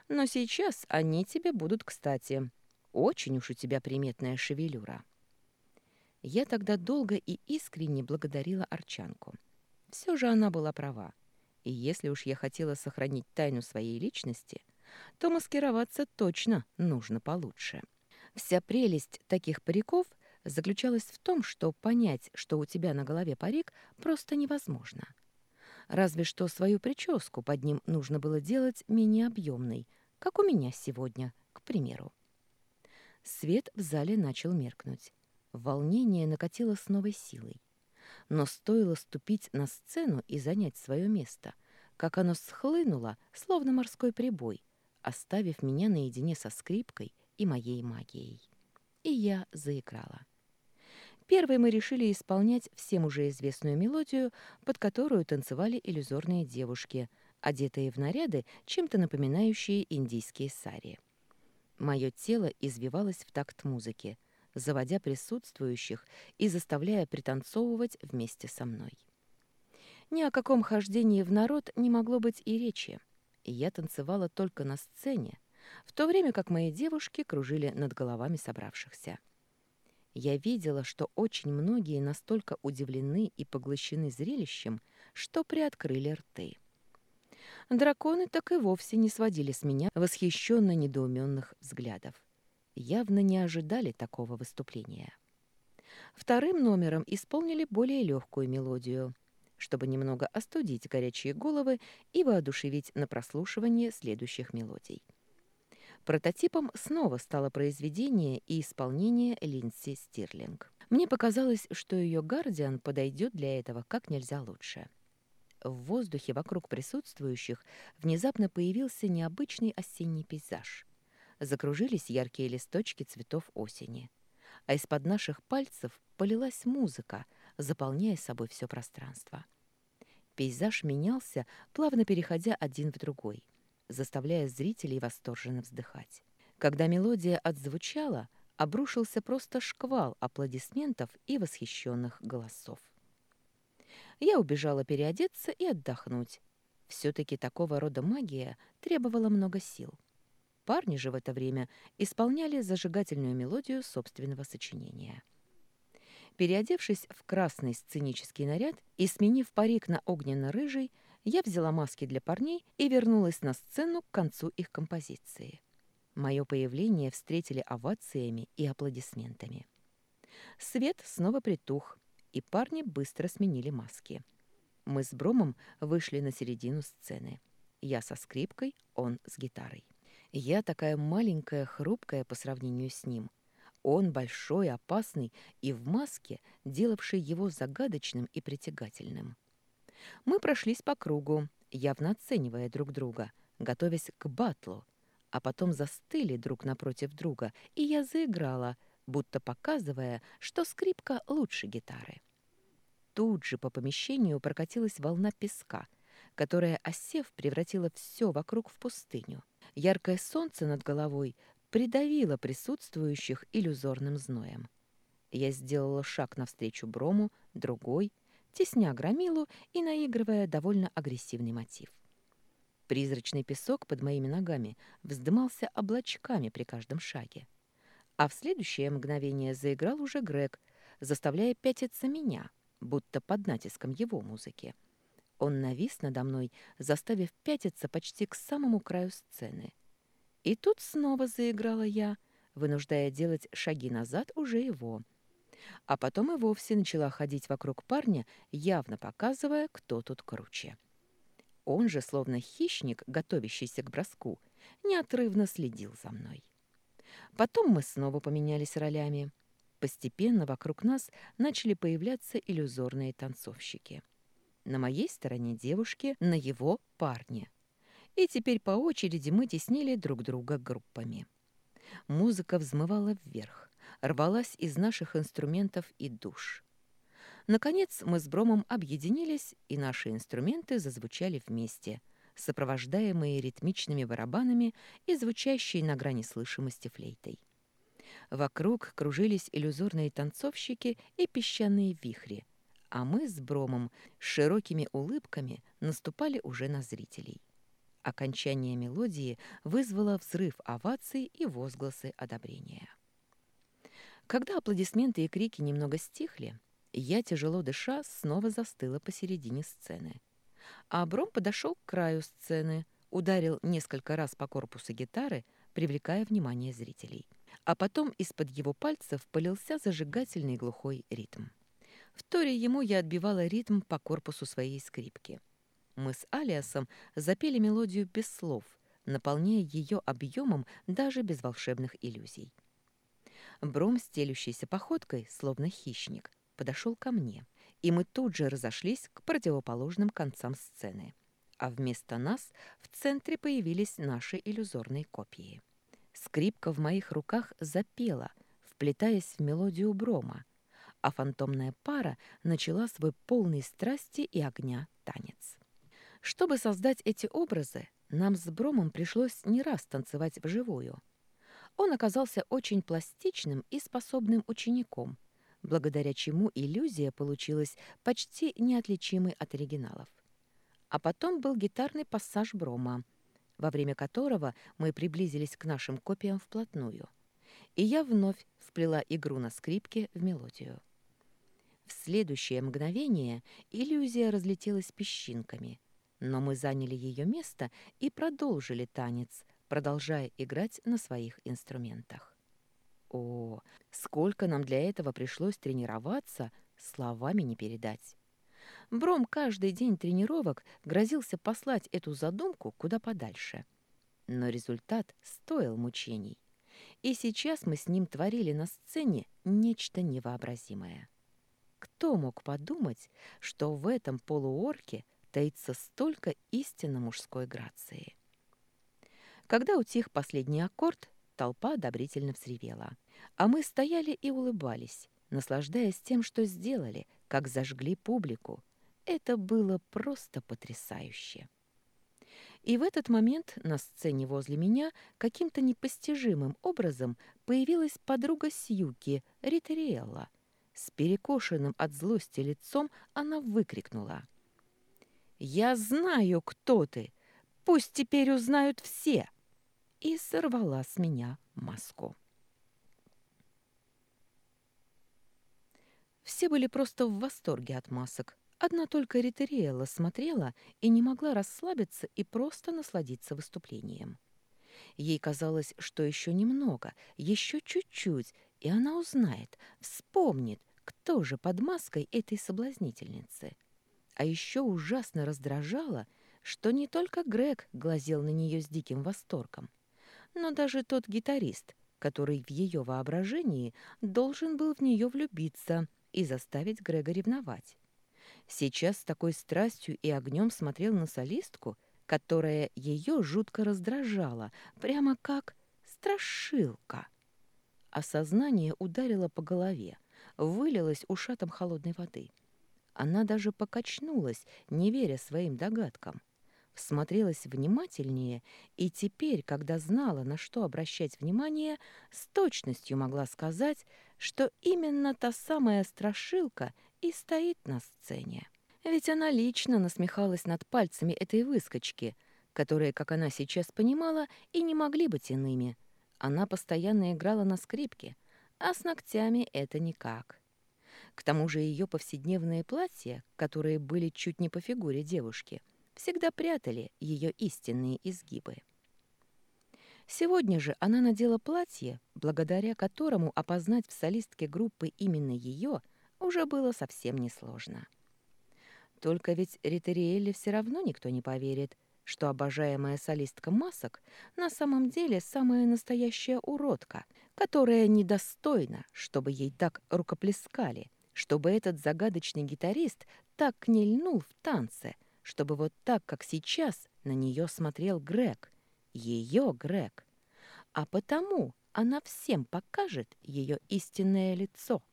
Но сейчас они тебе будут кстати. Очень уж у тебя приметная шевелюра». Я тогда долго и искренне благодарила Арчанку. Все же она была права. И если уж я хотела сохранить тайну своей личности, то маскироваться точно нужно получше. Вся прелесть таких париков — заключалась в том, что понять, что у тебя на голове парик, просто невозможно. Разве что свою прическу под ним нужно было делать менее объемной, как у меня сегодня, к примеру. Свет в зале начал меркнуть. Волнение накатило с новой силой. Но стоило ступить на сцену и занять свое место, как оно схлынуло, словно морской прибой, оставив меня наедине со скрипкой и моей магией. И я заиграла. Первой мы решили исполнять всем уже известную мелодию, под которую танцевали иллюзорные девушки, одетые в наряды, чем-то напоминающие индийские сари. Мое тело извивалось в такт музыки, заводя присутствующих и заставляя пританцовывать вместе со мной. Ни о каком хождении в народ не могло быть и речи. Я танцевала только на сцене, в то время как мои девушки кружили над головами собравшихся. Я видела, что очень многие настолько удивлены и поглощены зрелищем, что приоткрыли рты. Драконы так и вовсе не сводили с меня восхищенно недоуменных взглядов. Явно не ожидали такого выступления. Вторым номером исполнили более легкую мелодию, чтобы немного остудить горячие головы и воодушевить на прослушивание следующих мелодий. Прототипом снова стало произведение и исполнение Линдси Стирлинг. Мне показалось, что ее «Гардиан» подойдет для этого как нельзя лучше. В воздухе вокруг присутствующих внезапно появился необычный осенний пейзаж. Закружились яркие листочки цветов осени. А из-под наших пальцев полилась музыка, заполняя собой все пространство. Пейзаж менялся, плавно переходя один в другой, заставляя зрителей восторженно вздыхать. Когда мелодия отзвучала, обрушился просто шквал аплодисментов и восхищенных голосов. Я убежала переодеться и отдохнуть. Все-таки такого рода магия требовала много сил. Парни же в это время исполняли зажигательную мелодию собственного сочинения. Переодевшись в красный сценический наряд и сменив парик на огненно-рыжий, я взяла маски для парней и вернулась на сцену к концу их композиции. Мое появление встретили овациями и аплодисментами. Свет снова притух, и парни быстро сменили маски. Мы с Бромом вышли на середину сцены. Я со скрипкой, он с гитарой. Я такая маленькая, хрупкая по сравнению с ним. Он большой, опасный и в маске, делавший его загадочным и притягательным. Мы прошлись по кругу, явно оценивая друг друга, готовясь к батлу, а потом застыли друг напротив друга, и я заиграла, будто показывая, что скрипка лучше гитары. Тут же по помещению прокатилась волна песка, которая, осев, превратила все вокруг в пустыню. Яркое солнце над головой придавило присутствующих иллюзорным зноем. Я сделала шаг навстречу Брому, другой, тесня громилу и наигрывая довольно агрессивный мотив. Призрачный песок под моими ногами вздымался облачками при каждом шаге. А в следующее мгновение заиграл уже Грег, заставляя пятиться меня, будто под натиском его музыки. Он навис надо мной, заставив пятиться почти к самому краю сцены. И тут снова заиграла я, вынуждая делать шаги назад уже его. А потом и вовсе начала ходить вокруг парня, явно показывая, кто тут круче. Он же, словно хищник, готовящийся к броску, неотрывно следил за мной. Потом мы снова поменялись ролями. Постепенно вокруг нас начали появляться иллюзорные танцовщики. На моей стороне девушки, на его — парни. И теперь по очереди мы теснили друг друга группами. Музыка взмывала вверх, рвалась из наших инструментов и душ. Наконец мы с Бромом объединились, и наши инструменты зазвучали вместе, сопровождаемые ритмичными барабанами и звучащей на грани слышимости флейтой. Вокруг кружились иллюзорные танцовщики и песчаные вихри, а мы с Бромом с широкими улыбками наступали уже на зрителей. Окончание мелодии вызвало взрыв оваций и возгласы одобрения. Когда аплодисменты и крики немного стихли, я, тяжело дыша, снова застыла посередине сцены. А Бром подошел к краю сцены, ударил несколько раз по корпусу гитары, привлекая внимание зрителей. А потом из-под его пальцев полился зажигательный глухой ритм. В торе ему я отбивала ритм по корпусу своей скрипки. Мы с Алиасом запели мелодию без слов, наполняя ее объемом даже без волшебных иллюзий. Бром, стелющийся походкой, словно хищник, подошел ко мне, и мы тут же разошлись к противоположным концам сцены. А вместо нас в центре появились наши иллюзорные копии. Скрипка в моих руках запела, вплетаясь в мелодию брома, а фантомная пара начала свой полный страсти и огня танец. Чтобы создать эти образы, нам с Бромом пришлось не раз танцевать вживую. Он оказался очень пластичным и способным учеником, благодаря чему иллюзия получилась почти неотличимой от оригиналов. А потом был гитарный пассаж Брома, во время которого мы приблизились к нашим копиям вплотную. И я вновь вплела игру на скрипке в мелодию. В следующее мгновение иллюзия разлетелась песчинками, но мы заняли ее место и продолжили танец, продолжая играть на своих инструментах. О, сколько нам для этого пришлось тренироваться, словами не передать. Бром каждый день тренировок грозился послать эту задумку куда подальше. Но результат стоил мучений. И сейчас мы с ним творили на сцене нечто невообразимое. Кто мог подумать, что в этом полуорке таится столько истинно мужской грации? Когда утих последний аккорд, толпа одобрительно взревела. А мы стояли и улыбались, наслаждаясь тем, что сделали, как зажгли публику. Это было просто потрясающе. И в этот момент на сцене возле меня каким-то непостижимым образом появилась подруга Сьюки, Ритериэлла. С перекошенным от злости лицом она выкрикнула. «Я знаю, кто ты! Пусть теперь узнают все!» И сорвала с меня маску. Все были просто в восторге от масок. Одна только Ритериэлла смотрела и не могла расслабиться и просто насладиться выступлением. Ей казалось, что еще немного, еще чуть-чуть, и она узнает, вспомнит, кто же под маской этой соблазнительницы. А еще ужасно раздражало, что не только Грег глазел на нее с диким восторгом, но даже тот гитарист, который в ее воображении должен был в нее влюбиться — и заставить Грега ревновать. Сейчас с такой страстью и огнем смотрел на солистку, которая ее жутко раздражала, прямо как страшилка. Осознание ударило по голове, вылилось ушатом холодной воды. Она даже покачнулась, не веря своим догадкам. Всмотрелась внимательнее, и теперь, когда знала, на что обращать внимание, с точностью могла сказать, что именно та самая страшилка и стоит на сцене. Ведь она лично насмехалась над пальцами этой выскочки, которые, как она сейчас понимала, и не могли быть иными. Она постоянно играла на скрипке, а с ногтями это никак. К тому же ее повседневные платья, которые были чуть не по фигуре девушки, всегда прятали ее истинные изгибы. Сегодня же она надела платье, благодаря которому опознать в солистке группы именно ее уже было совсем несложно. Только ведь Ритериэлле все равно никто не поверит, что обожаемая солистка масок на самом деле самая настоящая уродка, которая недостойна, чтобы ей так рукоплескали, чтобы этот загадочный гитарист так не льнул в танце, чтобы вот так, как сейчас, на нее смотрел Грег, ее Грег. А потому она всем покажет ее истинное лицо.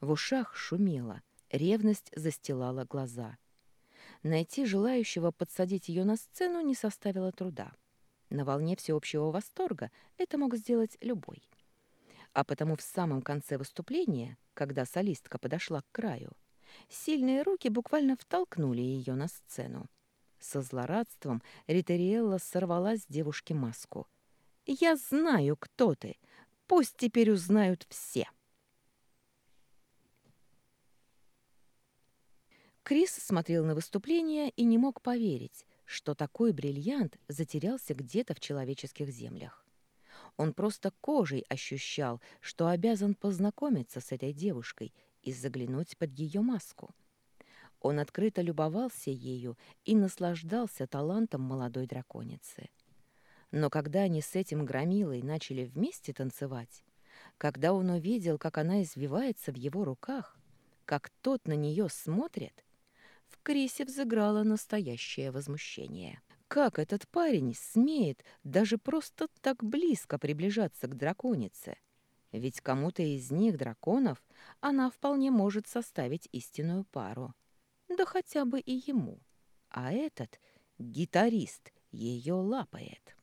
В ушах шумело, ревность застилала глаза. Найти желающего подсадить ее на сцену не составило труда. На волне всеобщего восторга это мог сделать любой. А потому в самом конце выступления, когда солистка подошла к краю, сильные руки буквально втолкнули ее на сцену. Со злорадством Ритериэлла сорвала с девушки маску. «Я знаю, кто ты. Пусть теперь узнают все». Крис смотрел на выступление и не мог поверить, что такой бриллиант затерялся где-то в человеческих землях. Он просто кожей ощущал, что обязан познакомиться с этой девушкой и заглянуть под ее маску. Он открыто любовался ею и наслаждался талантом молодой драконицы. Но когда они с этим громилой начали вместе танцевать, когда он увидел, как она извивается в его руках, как тот на нее смотрит, в Крисе взыграло настоящее возмущение. Как этот парень смеет даже просто так близко приближаться к драконице? Ведь кому-то из них, драконов, она вполне может составить истинную пару да хотя бы и ему. А этот, гитарист, ее лапает.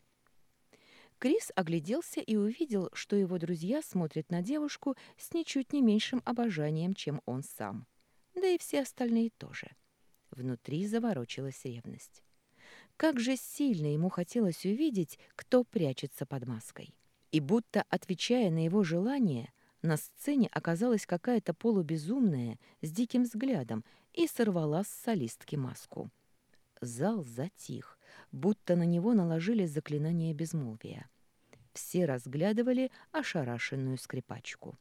Крис огляделся и увидел, что его друзья смотрят на девушку с ничуть не меньшим обожанием, чем он сам. Да и все остальные тоже. Внутри заворочилась ревность. Как же сильно ему хотелось увидеть, кто прячется под маской. И будто, отвечая на его желание, на сцене оказалась какая-то полубезумная с диким взглядом и сорвала с солистки маску. Зал затих, будто на него наложили заклинание безмолвия. Все разглядывали ошарашенную скрипачку.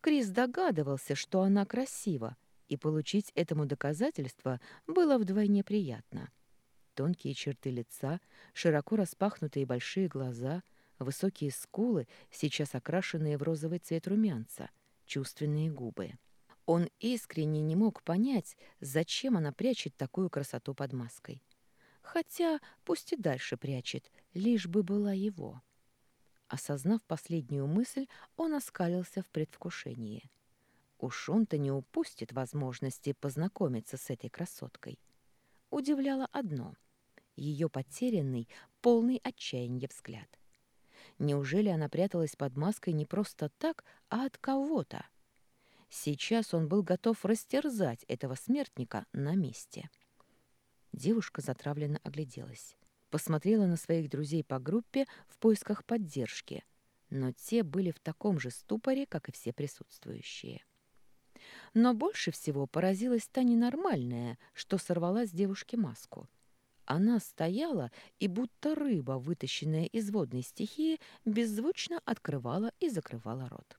Крис догадывался, что она красива, и получить этому доказательство было вдвойне приятно. Тонкие черты лица, широко распахнутые большие глаза, высокие скулы, сейчас окрашенные в розовый цвет румянца, чувственные губы. Он искренне не мог понять, зачем она прячет такую красоту под маской. Хотя пусть и дальше прячет, лишь бы была его. Осознав последнюю мысль, он оскалился в предвкушении. Уж он-то не упустит возможности познакомиться с этой красоткой. Удивляло одно — ее потерянный, полный отчаяния взгляд. Неужели она пряталась под маской не просто так, а от кого-то? Сейчас он был готов растерзать этого смертника на месте. Девушка затравленно огляделась посмотрела на своих друзей по группе в поисках поддержки, но те были в таком же ступоре, как и все присутствующие. Но больше всего поразилась та ненормальная, что сорвала с девушки маску. Она стояла и, будто рыба, вытащенная из водной стихии, беззвучно открывала и закрывала рот.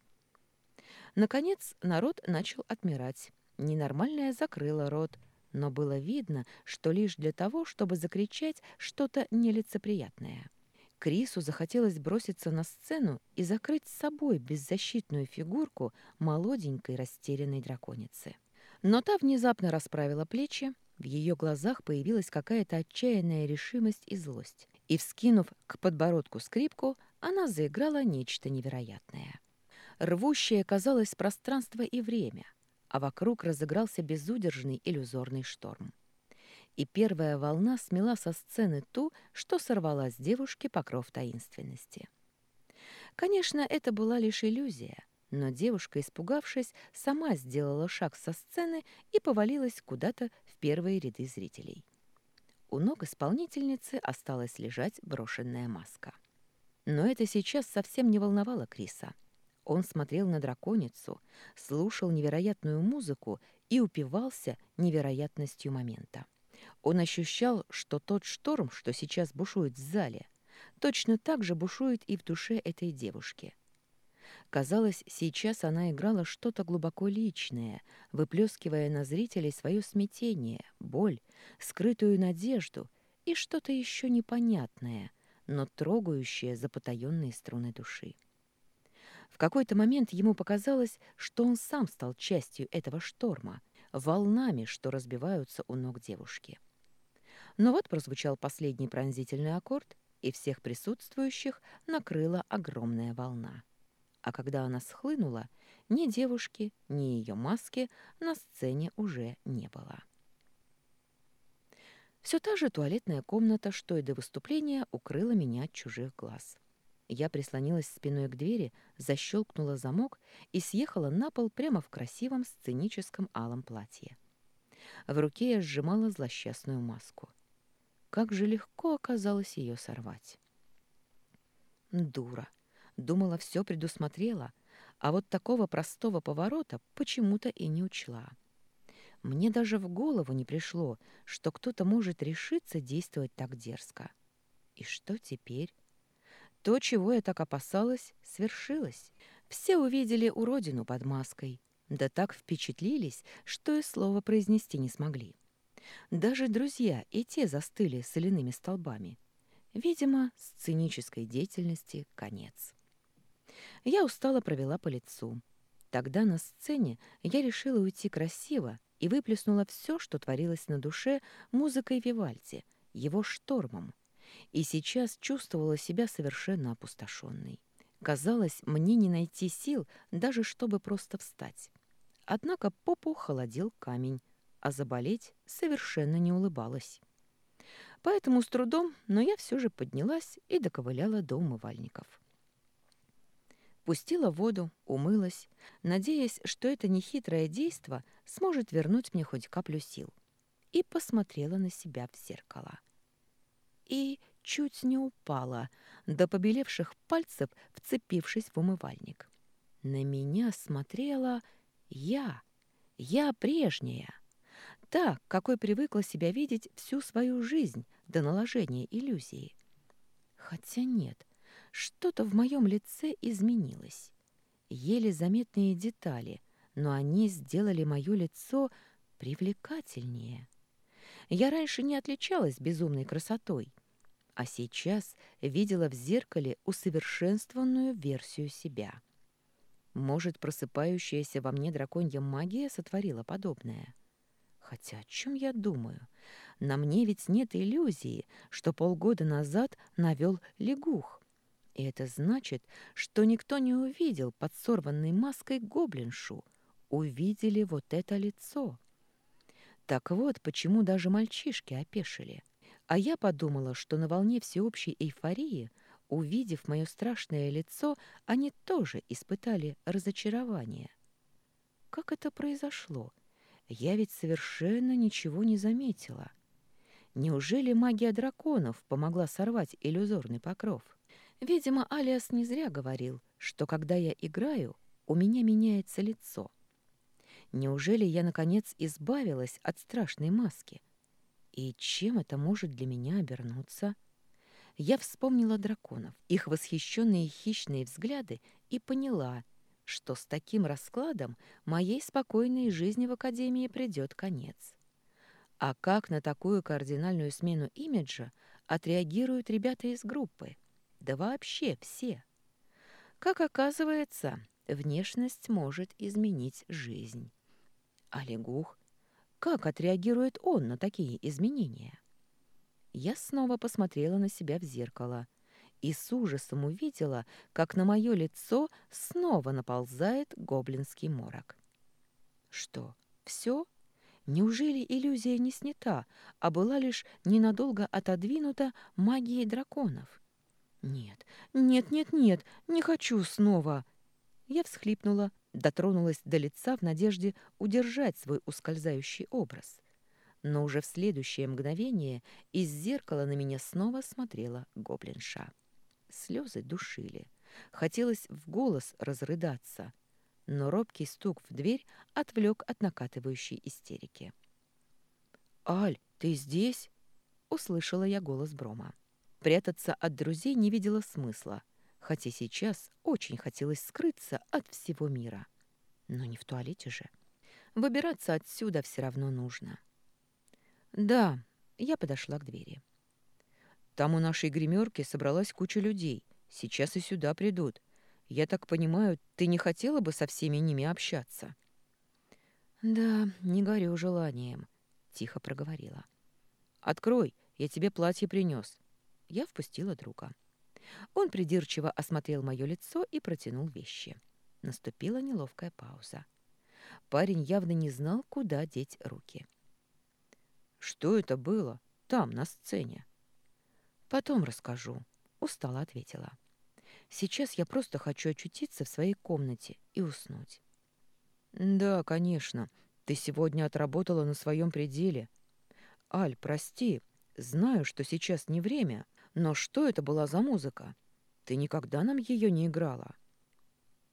Наконец народ начал отмирать. Ненормальная закрыла рот — но было видно, что лишь для того, чтобы закричать что-то нелицеприятное. Крису захотелось броситься на сцену и закрыть с собой беззащитную фигурку молоденькой растерянной драконицы. Но та внезапно расправила плечи, в ее глазах появилась какая-то отчаянная решимость и злость. И, вскинув к подбородку скрипку, она заиграла нечто невероятное. Рвущее казалось пространство и время — а вокруг разыгрался безудержный иллюзорный шторм. И первая волна смела со сцены ту, что сорвала с девушки покров таинственности. Конечно, это была лишь иллюзия, но девушка, испугавшись, сама сделала шаг со сцены и повалилась куда-то первые ряды зрителей. У ног исполнительницы осталась лежать брошенная маска. Но это сейчас совсем не волновало Криса. Он смотрел на драконицу, слушал невероятную музыку и упивался невероятностью момента. Он ощущал, что тот шторм, что сейчас бушует в зале, точно так же бушует и в душе этой девушки. Казалось, сейчас она играла что-то глубоко личное, выплескивая на зрителей свое смятение, боль, скрытую надежду и что-то еще непонятное, но трогающее за потаенные струны души. В какой-то момент ему показалось, что он сам стал частью этого шторма, волнами, что разбиваются у ног девушки. Но вот прозвучал последний пронзительный аккорд, и всех присутствующих накрыла огромная волна. А когда она схлынула, ни девушки, ни ее маски на сцене уже не было. Все та же туалетная комната, что и до выступления, укрыла меня от чужих глаз. Я прислонилась спиной к двери, защелкнула замок и съехала на пол прямо в красивом сценическом алом платье. В руке я сжимала злосчастную маску. Как же легко оказалось ее сорвать. Дура. Думала, все предусмотрела, а вот такого простого поворота почему-то и не учла. Мне даже в голову не пришло, что кто-то может решиться действовать так дерзко. И что теперь? То, чего я так опасалась, свершилось. Все увидели уродину под маской, да так впечатлились, что и слова произнести не смогли. Даже друзья и те застыли соляными столбами. Видимо, сценической деятельности конец. Я устало провела по лицу. Тогда на сцене я решила уйти красиво и выплеснула все, что творилось на душе музыкой Вивальди, его штормом, и сейчас чувствовала себя совершенно опустошенной. Казалось, мне не найти сил, даже чтобы просто встать. Однако попу холодил камень, а заболеть совершенно не улыбалась. Поэтому с трудом, но я все же поднялась и доковыляла до умывальников. Пустила воду, умылась, надеясь, что это нехитрое действо сможет вернуть мне хоть каплю сил, и посмотрела на себя в зеркало. И чуть не упала, до побелевших пальцев вцепившись в умывальник. На меня смотрела я, я прежняя, та, какой привыкла себя видеть всю свою жизнь до наложения иллюзии. Хотя нет, что-то в моем лице изменилось. Еле заметные детали, но они сделали мое лицо привлекательнее. Я раньше не отличалась безумной красотой, а сейчас видела в зеркале усовершенствованную версию себя. Может, просыпающаяся во мне драконья магия сотворила подобное? Хотя о чем я думаю? На мне ведь нет иллюзии, что полгода назад навел лягух. И это значит, что никто не увидел под сорванной маской гоблиншу. Увидели вот это лицо. Так вот, почему даже мальчишки опешили. А я подумала, что на волне всеобщей эйфории Увидев мое страшное лицо, они тоже испытали разочарование. Как это произошло? Я ведь совершенно ничего не заметила. Неужели магия драконов помогла сорвать иллюзорный покров? Видимо, Алиас не зря говорил, что когда я играю, у меня меняется лицо. Неужели я, наконец, избавилась от страшной маски? И чем это может для меня обернуться?» я вспомнила драконов, их восхищенные хищные взгляды и поняла, что с таким раскладом моей спокойной жизни в Академии придет конец. А как на такую кардинальную смену имиджа отреагируют ребята из группы? Да вообще все. Как оказывается, внешность может изменить жизнь. А лягух? Как отреагирует он на такие изменения? Я снова посмотрела на себя в зеркало и с ужасом увидела, как на мое лицо снова наползает гоблинский морок. Что, все? Неужели иллюзия не снята, а была лишь ненадолго отодвинута магией драконов? Нет, нет, нет, нет, не хочу снова. Я всхлипнула, дотронулась до лица в надежде удержать свой ускользающий образ но уже в следующее мгновение из зеркала на меня снова смотрела гоблинша. Слезы душили. Хотелось в голос разрыдаться, но робкий стук в дверь отвлек от накатывающей истерики. «Аль, ты здесь?» — услышала я голос Брома. Прятаться от друзей не видела смысла, хотя сейчас очень хотелось скрыться от всего мира. Но не в туалете же. Выбираться отсюда все равно нужно. — «Да», — я подошла к двери. «Там у нашей гримерки собралась куча людей. Сейчас и сюда придут. Я так понимаю, ты не хотела бы со всеми ними общаться?» «Да, не горю желанием», — тихо проговорила. «Открой, я тебе платье принес». Я впустила друга. Он придирчиво осмотрел мое лицо и протянул вещи. Наступила неловкая пауза. Парень явно не знал, куда деть руки. Что это было там, на сцене? Потом расскажу, устало ответила. Сейчас я просто хочу очутиться в своей комнате и уснуть. Да, конечно. Ты сегодня отработала на своем пределе. Аль, прости, знаю, что сейчас не время, но что это была за музыка? Ты никогда нам ее не играла.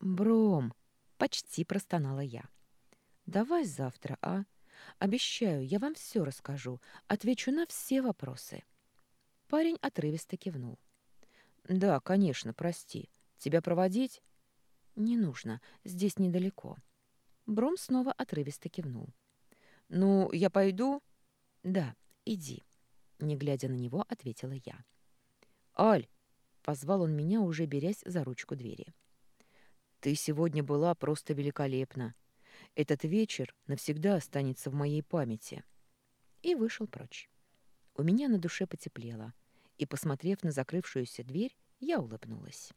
Бром, почти простонала я. Давай завтра, а? Обещаю, я вам все расскажу, отвечу на все вопросы». Парень отрывисто кивнул. «Да, конечно, прости. Тебя проводить?» «Не нужно, здесь недалеко». Бром снова отрывисто кивнул. «Ну, я пойду?» «Да, иди», — не глядя на него, ответила я. «Аль!» — позвал он меня, уже берясь за ручку двери. «Ты сегодня была просто великолепна. Этот вечер навсегда останется в моей памяти. И вышел прочь. У меня на душе потеплело, и, посмотрев на закрывшуюся дверь, я улыбнулась.